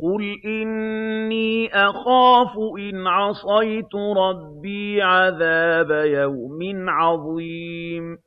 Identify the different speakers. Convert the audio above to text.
Speaker 1: قُلْ إِنِّي أَخَافُ إِنْ عَصَيْتُ رَبِّي عَذَابَ يَوْمٍ عَظِيمٍ